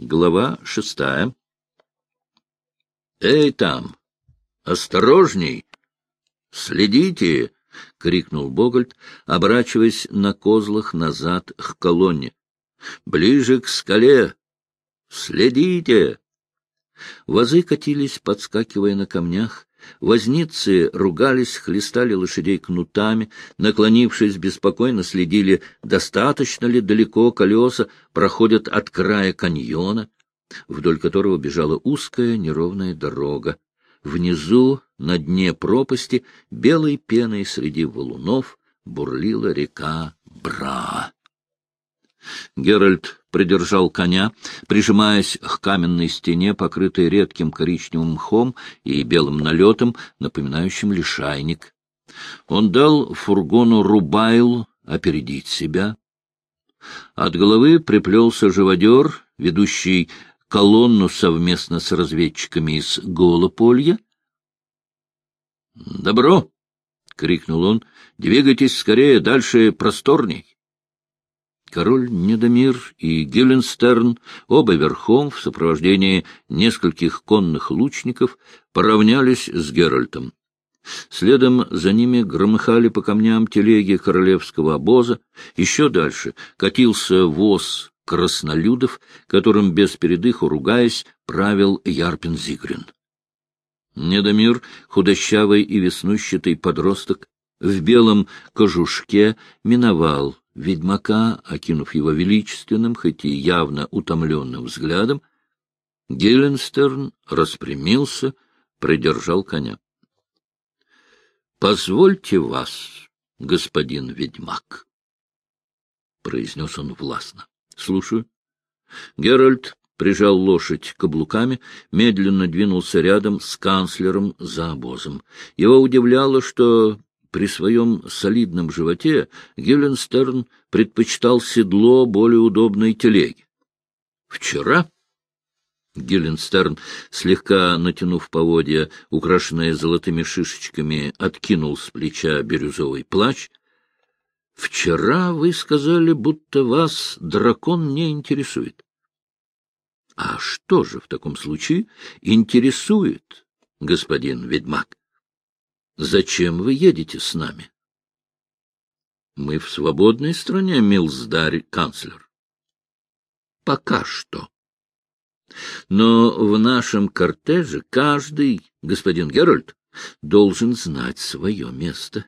Глава шестая. «Эй, там! Осторожней! Следите!» — крикнул Богольд, оборачиваясь на козлах назад к колонне. «Ближе к скале! Следите!» Возы катились, подскакивая на камнях, Возницы ругались, хлестали лошадей кнутами, наклонившись, беспокойно следили, достаточно ли далеко колеса проходят от края каньона, вдоль которого бежала узкая неровная дорога. Внизу, на дне пропасти, белой пеной среди валунов бурлила река Бра. Геральт придержал коня, прижимаясь к каменной стене, покрытой редким коричневым мхом и белым налетом, напоминающим лишайник. Он дал фургону Рубайл опередить себя. От головы приплелся живодер, ведущий колонну совместно с разведчиками из Голополья. «Добро!» — крикнул он. «Двигайтесь скорее, дальше просторней!» Король Недомир и Гюленстерн, оба верхом, в сопровождении нескольких конных лучников, поравнялись с Геральтом. Следом за ними громыхали по камням телеги королевского обоза. Еще дальше катился воз краснолюдов, которым без передыху ругаясь правил Ярпин Зигрин. Недомир, худощавый и веснущатый подросток, в белом кожушке миновал ведьмака, окинув его величественным, хоть и явно утомленным взглядом, Геленстерн распрямился, придержал коня. — Позвольте вас, господин ведьмак, — произнес он властно. — Слушаю. Геральт прижал лошадь каблуками, медленно двинулся рядом с канцлером за обозом. Его удивляло, что при своем солидном животе Геленстерн предпочитал седло более удобной телеги. Вчера Геленстерн, слегка натянув поводья, украшенные золотыми шишечками, откинул с плеча бирюзовый плащ. — Вчера вы сказали, будто вас дракон не интересует. — А что же в таком случае интересует, господин ведьмак? Зачем вы едете с нами? Мы в свободной стране, милздарь, канцлер. Пока что. Но в нашем кортеже каждый, господин Геральт, должен знать свое место.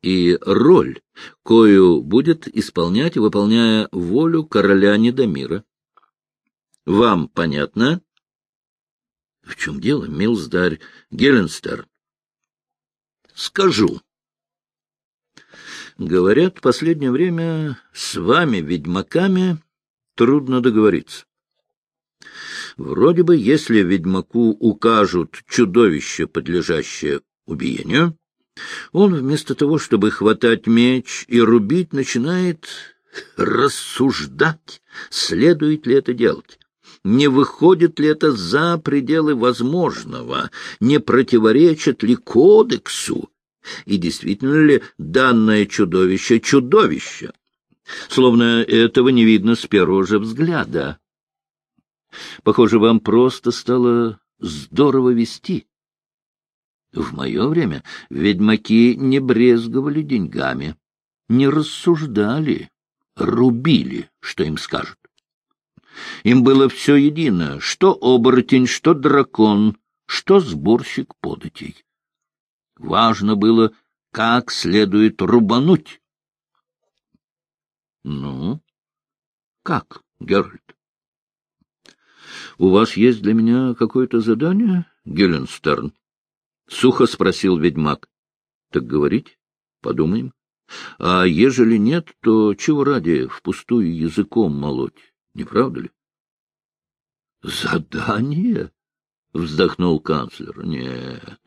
И роль, кою будет исполнять, выполняя волю короля Недомира. Вам понятно? В чем дело, милздарь Геленстерн? Скажу. Говорят, в последнее время с вами, ведьмаками, трудно договориться. Вроде бы, если ведьмаку укажут чудовище, подлежащее убиению, он вместо того, чтобы хватать меч и рубить, начинает рассуждать, следует ли это делать. Не выходит ли это за пределы возможного? Не противоречит ли кодексу? И действительно ли данное чудовище чудовище? Словно этого не видно с первого же взгляда. Похоже, вам просто стало здорово вести. В мое время ведьмаки не брезговали деньгами, не рассуждали, рубили, что им скажут. Им было все едино, что оборотень, что дракон, что сборщик податей. Важно было, как следует рубануть. — Ну, как, Геральт? — У вас есть для меня какое-то задание, Геленстерн? — сухо спросил ведьмак. — Так говорить, подумаем. А ежели нет, то чего ради впустую языком молоть? Не правда ли? — Задание? — вздохнул канцлер. — Нет.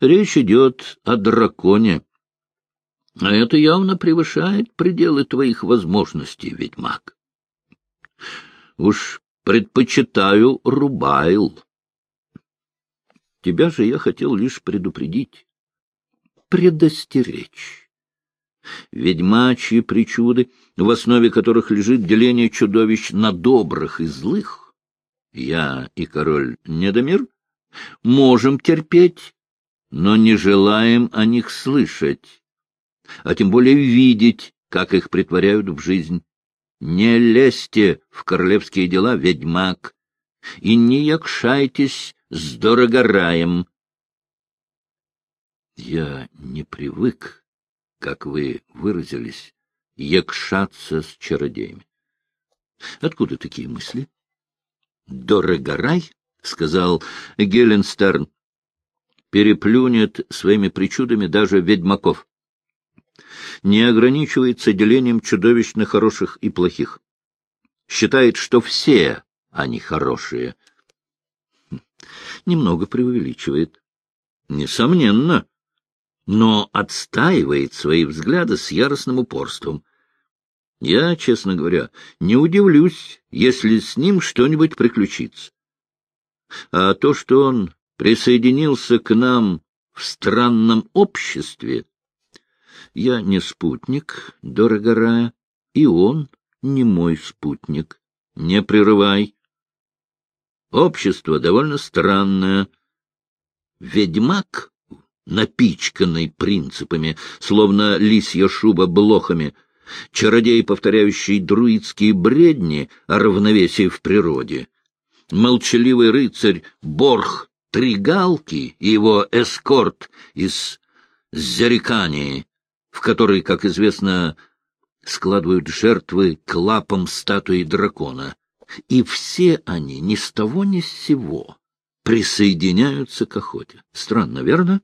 Речь идет о драконе. А это явно превышает пределы твоих возможностей, ведьмак. Уж предпочитаю Рубайл. Тебя же я хотел лишь предупредить, предостеречь. Ведьмачьи причуды, в основе которых лежит деление чудовищ на добрых и злых, я и король Недомир можем терпеть, но не желаем о них слышать, а тем более видеть, как их притворяют в жизнь. Не лезьте в королевские дела, ведьмак, и не якшайтесь с дорогораем. Я не привык, как вы выразились, якшаться с чародеями. Откуда такие мысли? Дорогорай, — сказал Геленстерн, — переплюнет своими причудами даже ведьмаков не ограничивается делением чудовищ на хороших и плохих. Считает, что все они хорошие. Немного преувеличивает. Несомненно. Но отстаивает свои взгляды с яростным упорством. Я, честно говоря, не удивлюсь, если с ним что-нибудь приключится. А то, что он присоединился к нам в странном обществе, я не спутник, дорогорая, и он не мой спутник. Не прерывай. Общество довольно странное. Ведьмак, напичканный принципами, словно лисья шуба блохами, чародей, повторяющий друидские бредни о равновесии в природе, молчаливый рыцарь Борх Тригалки и его эскорт из Зерикании, в которой, как известно, складывают жертвы к лапам статуи дракона. И все они ни с того ни с сего присоединяются к охоте. Странно, верно?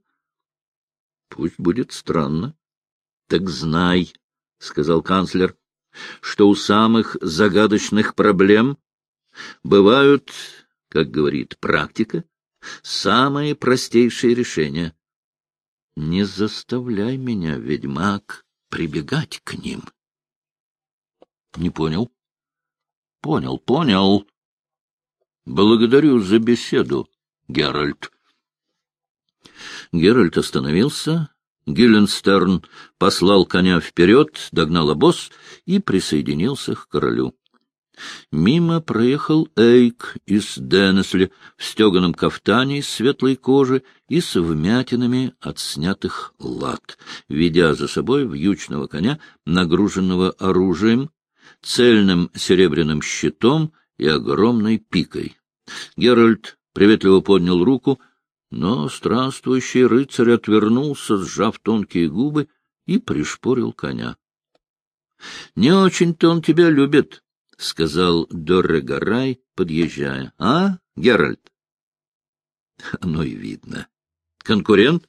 Пусть будет странно. Так знай, — сказал канцлер, — что у самых загадочных проблем бывают, как говорит практика, самые простейшие решения. Не заставляй меня, ведьмак, прибегать к ним. Не понял? Понял, понял. Благодарю за беседу, Геральт. Геральт остановился. Гилленстерн послал коня вперед, догнал обоз и присоединился к королю. Мимо проехал Эйк из Денесли в стеганом кафтане из светлой кожи и с вмятинами от снятых лад, ведя за собой вьючного коня, нагруженного оружием, цельным серебряным щитом и огромной пикой. Геральт приветливо поднял руку, но странствующий рыцарь отвернулся, сжав тонкие губы, и пришпорил коня. — Не очень-то он тебя любит, — сказал Доррегарай, подъезжая. — А, Геральт? — Оно и видно. — Конкурент?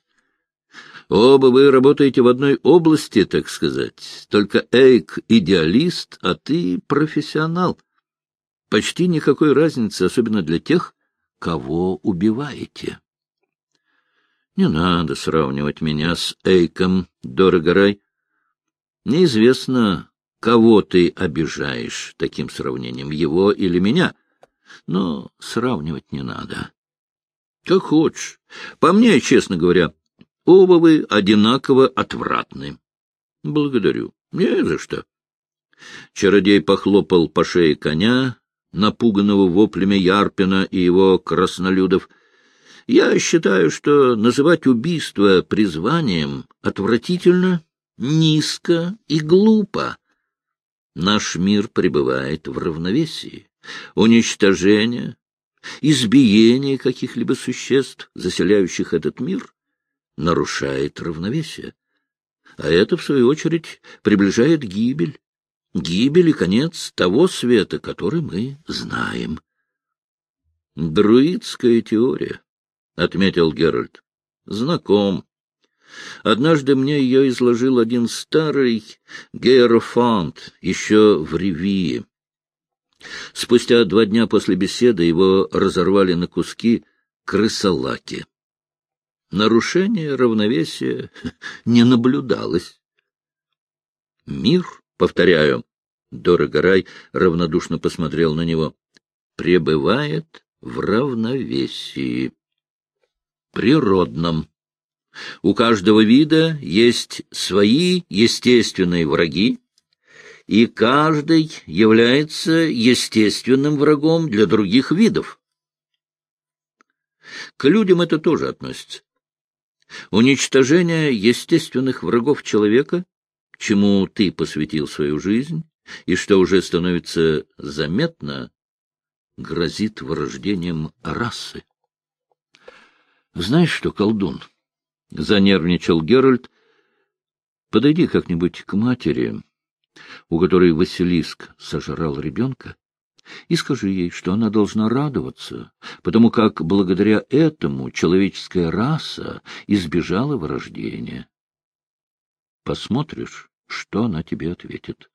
Оба вы работаете в одной области, так сказать. Только Эйк — идеалист, а ты — профессионал. Почти никакой разницы, особенно для тех, кого убиваете. Не надо сравнивать меня с Эйком, Дорогорай. Неизвестно, Кого ты обижаешь таким сравнением, его или меня? Но сравнивать не надо. Как хочешь. По мне, честно говоря, оба вы одинаково отвратны. Благодарю. Не за что. Чародей похлопал по шее коня, напуганного воплями Ярпина и его краснолюдов. Я считаю, что называть убийство призванием отвратительно, низко и глупо. Наш мир пребывает в равновесии. Уничтожение, избиение каких-либо существ, заселяющих этот мир, нарушает равновесие. А это, в свою очередь, приближает гибель. Гибель и конец того света, который мы знаем. «Друидская теория», — отметил Геральт. «Знаком. Однажды мне ее изложил один старый гейрофант, еще в Ревии. Спустя два дня после беседы его разорвали на куски крысолаки. Нарушение равновесия не наблюдалось. Мир, повторяю, Дорогорай равнодушно посмотрел на него, пребывает в равновесии. Природном. У каждого вида есть свои естественные враги, и каждый является естественным врагом для других видов. К людям это тоже относится. Уничтожение естественных врагов человека, чему ты посвятил свою жизнь, и что уже становится заметно, грозит вырождением расы. Знаешь что, колдун? — занервничал Геральт. — Подойди как-нибудь к матери, у которой Василиск сожрал ребенка, и скажи ей, что она должна радоваться, потому как благодаря этому человеческая раса избежала вырождения. Посмотришь, что она тебе ответит.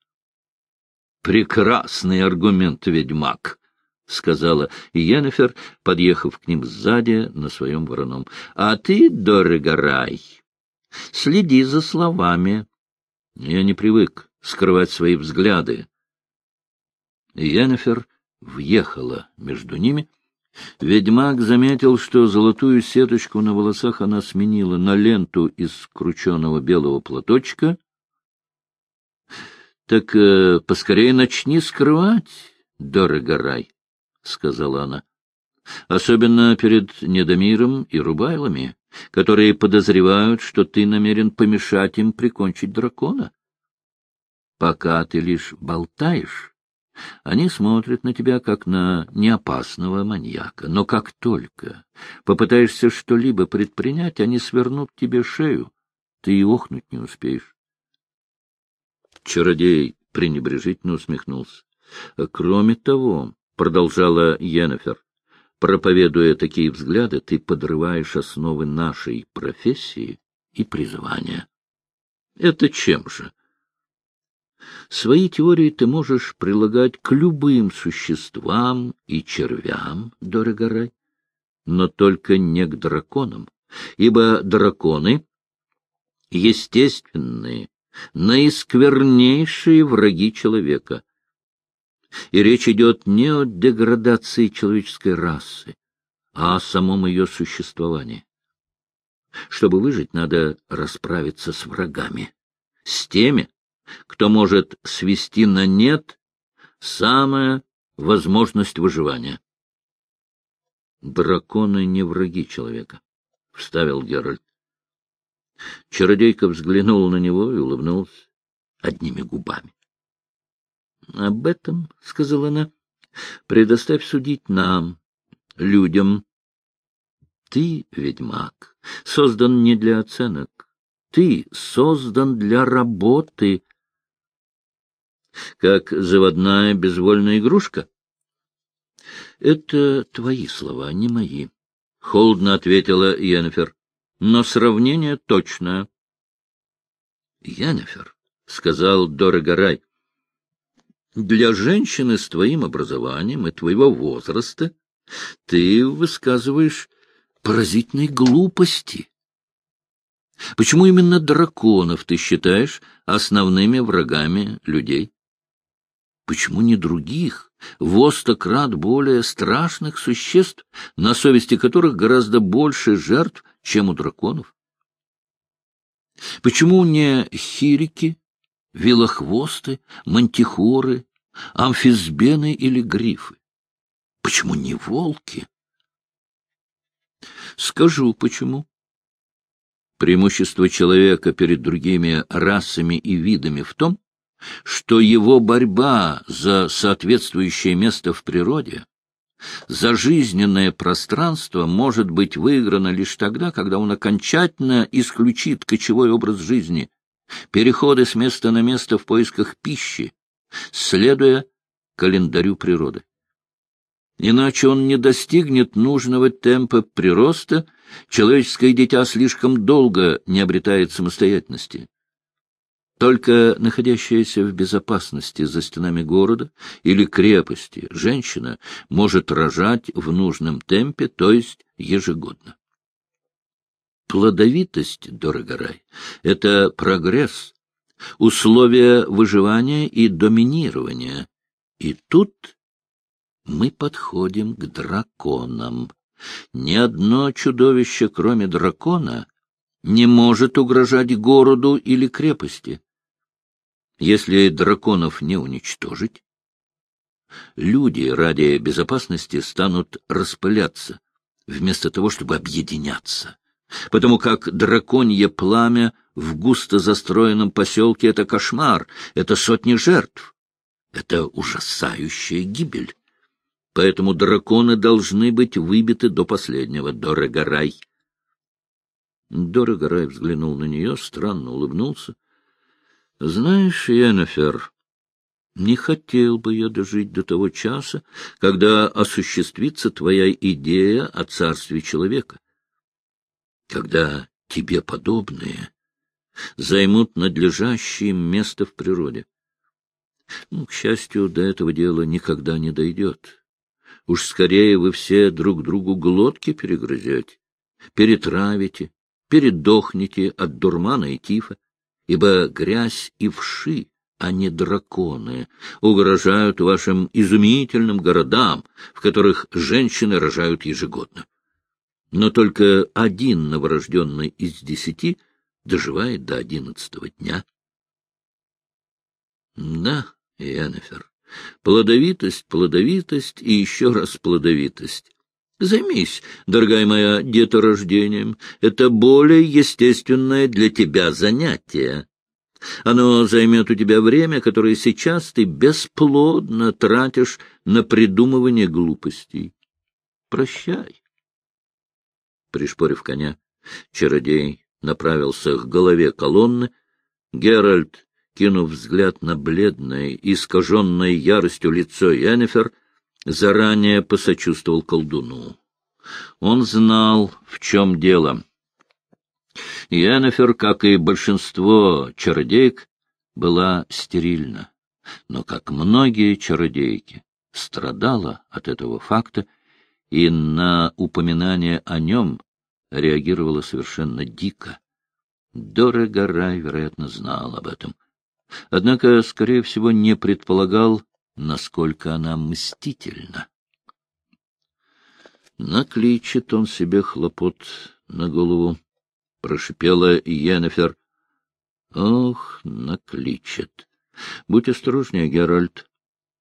— Прекрасный аргумент, ведьмак! — сказала Йеннефер, подъехав к ним сзади на своем вороном. — А ты, Дорогорай, следи за словами. Я не привык скрывать свои взгляды. Йеннефер въехала между ними. Ведьмак заметил, что золотую сеточку на волосах она сменила на ленту из скрученного белого платочка. — Так э, поскорее начни скрывать, Дорогорай. — сказала она. — Особенно перед Недомиром и Рубайлами, которые подозревают, что ты намерен помешать им прикончить дракона. Пока ты лишь болтаешь, они смотрят на тебя как на неопасного маньяка. Но как только попытаешься что-либо предпринять, они свернут тебе шею. Ты и охнуть не успеешь. Чародей пренебрежительно усмехнулся. — Кроме того, — продолжала Йеннефер, — проповедуя такие взгляды, ты подрываешь основы нашей профессии и призвания. Это чем же? Свои теории ты можешь прилагать к любым существам и червям, Дорогорай, но только не к драконам, ибо драконы — естественные, наисквернейшие враги человека — и речь идет не о деградации человеческой расы, а о самом ее существовании. Чтобы выжить, надо расправиться с врагами, с теми, кто может свести на нет самая возможность выживания. Драконы не враги человека, — вставил Геральт. Чародейка взглянула на него и улыбнулась одними губами. — Об этом, — сказала она, — предоставь судить нам, людям. Ты, ведьмак, создан не для оценок. Ты создан для работы. Как заводная безвольная игрушка? — Это твои слова, не мои, — холодно ответила Йеннефер. — Но сравнение точное. — Йеннефер, — сказал Дорогорай, — для женщины с твоим образованием и твоего возраста ты высказываешь поразительные глупости. Почему именно драконов ты считаешь основными врагами людей? Почему не других, в более страшных существ, на совести которых гораздо больше жертв, чем у драконов? Почему не хирики, велохвосты, мантихоры, амфисбены или грифы? Почему не волки? Скажу, почему. Преимущество человека перед другими расами и видами в том, что его борьба за соответствующее место в природе, за жизненное пространство может быть выиграна лишь тогда, когда он окончательно исключит кочевой образ жизни, переходы с места на место в поисках пищи, следуя календарю природы. Иначе он не достигнет нужного темпа прироста, человеческое дитя слишком долго не обретает самостоятельности. Только находящаяся в безопасности за стенами города или крепости женщина может рожать в нужном темпе, то есть ежегодно. Плодовитость, дорогорай, — это прогресс, условия выживания и доминирования. И тут мы подходим к драконам. Ни одно чудовище, кроме дракона, не может угрожать городу или крепости. Если драконов не уничтожить, люди ради безопасности станут распыляться, вместо того, чтобы объединяться. Потому как драконье пламя в густо застроенном поселке — это кошмар, это сотни жертв, это ужасающая гибель. Поэтому драконы должны быть выбиты до последнего, Дорогорай. Дорогорай взглянул на нее, странно улыбнулся. — Знаешь, Йеннефер, не хотел бы я дожить до того часа, когда осуществится твоя идея о царстве человека, когда тебе подобные займут надлежащее место в природе. Ну, к счастью, до этого дела никогда не дойдет. Уж скорее вы все друг другу глотки перегрызете, перетравите, передохнете от дурмана и тифа, ибо грязь и вши, а не драконы, угрожают вашим изумительным городам, в которых женщины рожают ежегодно. Но только один новорожденный из десяти доживает до одиннадцатого дня. Да, Янефер, плодовитость, плодовитость и еще раз плодовитость. Займись, дорогая моя, деторождением. Это более естественное для тебя занятие. Оно займет у тебя время, которое сейчас ты бесплодно тратишь на придумывание глупостей. Прощай. Пришпорив коня, чародей направился к голове колонны. Геральт, кинув взгляд на бледное, искаженное яростью лицо Йеннифер, заранее посочувствовал колдуну. Он знал, в чем дело. Йеннифер, как и большинство чародеек, была стерильна, но, как многие чародейки, страдала от этого факта и на упоминание о нем реагировала совершенно дико. Дорого Рай, вероятно, знал об этом. Однако, скорее всего, не предполагал, насколько она мстительна. Накличет он себе хлопот на голову, — прошипела Йеннефер. — Ох, накличет. Будь осторожнее, Геральт.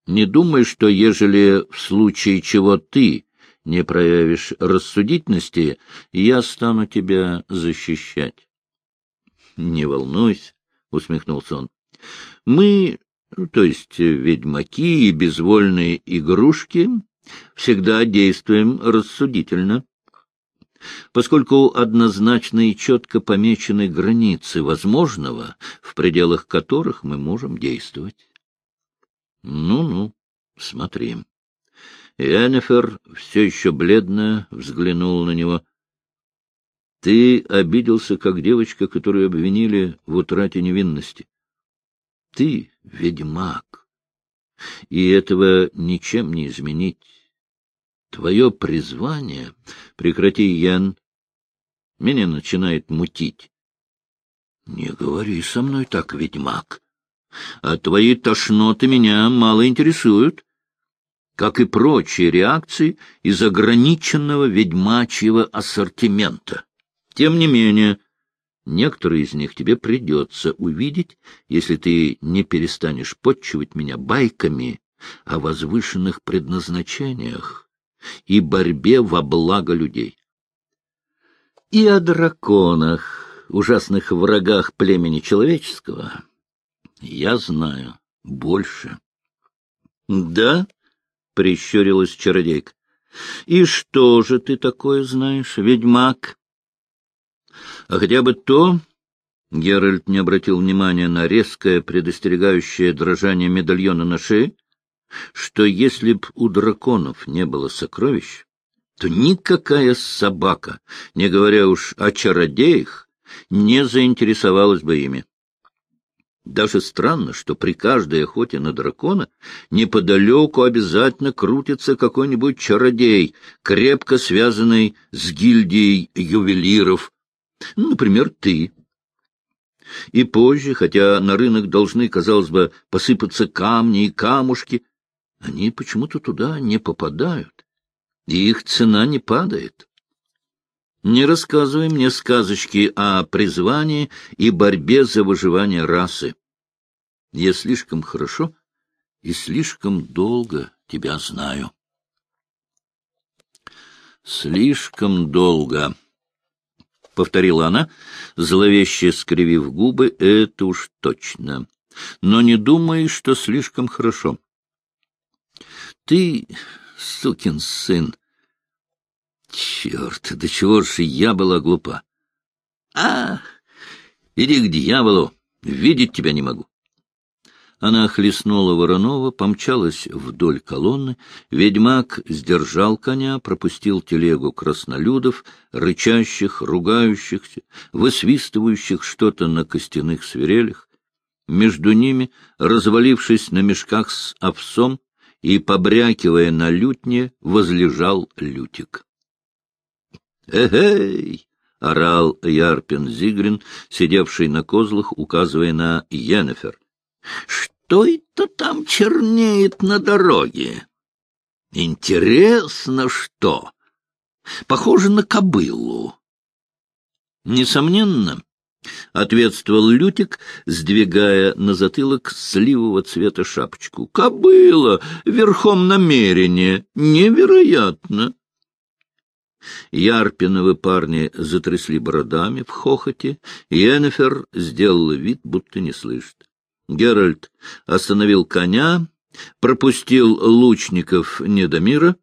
Не думай, что ежели в случае чего ты не проявишь рассудительности, я стану тебя защищать. — Не волнуйся, — усмехнулся он. — Мы, то есть ведьмаки и безвольные игрушки, всегда действуем рассудительно. Поскольку однозначно и четко помечены границы возможного, в пределах которых мы можем действовать. Ну-ну, смотри. Янефер, все еще бледная, взглянул на него. — Ты обиделся, как девочка, которую обвинили в утрате невинности. Ты ведьмак, и этого ничем не изменить. Твое призвание... Прекрати, Ян. Меня начинает мутить. Не говори со мной так, ведьмак. А твои тошноты меня мало интересуют как и прочие реакции из ограниченного ведьмачьего ассортимента. Тем не менее, некоторые из них тебе придется увидеть, если ты не перестанешь подчивать меня байками о возвышенных предназначениях и борьбе во благо людей. И о драконах, ужасных врагах племени человеческого, я знаю больше. Да, — прищурилась чародейка. — И что же ты такое знаешь, ведьмак? — А хотя бы то... Геральт не обратил внимания на резкое, предостерегающее дрожание медальона на шее, что если б у драконов не было сокровищ, то никакая собака, не говоря уж о чародеях, не заинтересовалась бы ими. Даже странно, что при каждой охоте на дракона неподалеку обязательно крутится какой-нибудь чародей, крепко связанный с гильдией ювелиров. Ну, например, ты. И позже, хотя на рынок должны, казалось бы, посыпаться камни и камушки, они почему-то туда не попадают, и их цена не падает. Не рассказывай мне сказочки о призвании и борьбе за выживание расы. Я слишком хорошо и слишком долго тебя знаю. Слишком долго, — повторила она, зловеще скривив губы, — это уж точно. Но не думай, что слишком хорошо. Ты, сукин сын, Черт, до чего же я была глупа. А, иди к дьяволу, видеть тебя не могу. Она хлестнула Воронова, помчалась вдоль колонны. Ведьмак сдержал коня, пропустил телегу краснолюдов, рычащих, ругающихся, высвистывающих что-то на костяных свирелях. Между ними, развалившись на мешках с овсом и побрякивая на лютне, возлежал лютик. «Эгей!» — орал Ярпин Зигрин, сидевший на козлах, указывая на Йеннефер. «Что это там чернеет на дороге? Интересно, что? Похоже на кобылу». «Несомненно», — ответствовал Лютик, сдвигая на затылок сливого цвета шапочку. — Кобыла верхом намерения. Невероятно! Ярпиновы парни затрясли бородами в хохоте, и Эннефер сделала вид, будто не слышит. Геральт остановил коня, пропустил лучников Недомира.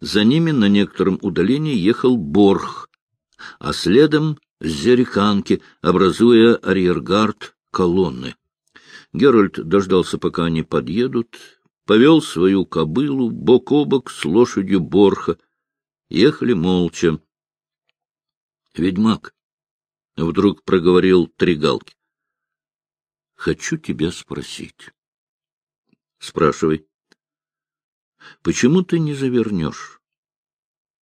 За ними на некотором удалении ехал Борх, а следом — Зериканки, образуя арьергард колонны. Геральт дождался, пока они подъедут, повел свою кобылу бок о бок с лошадью Борха — Ехали молча. — Ведьмак, — вдруг проговорил Тригалки, — хочу тебя спросить. — Спрашивай. — Почему ты не завернешь?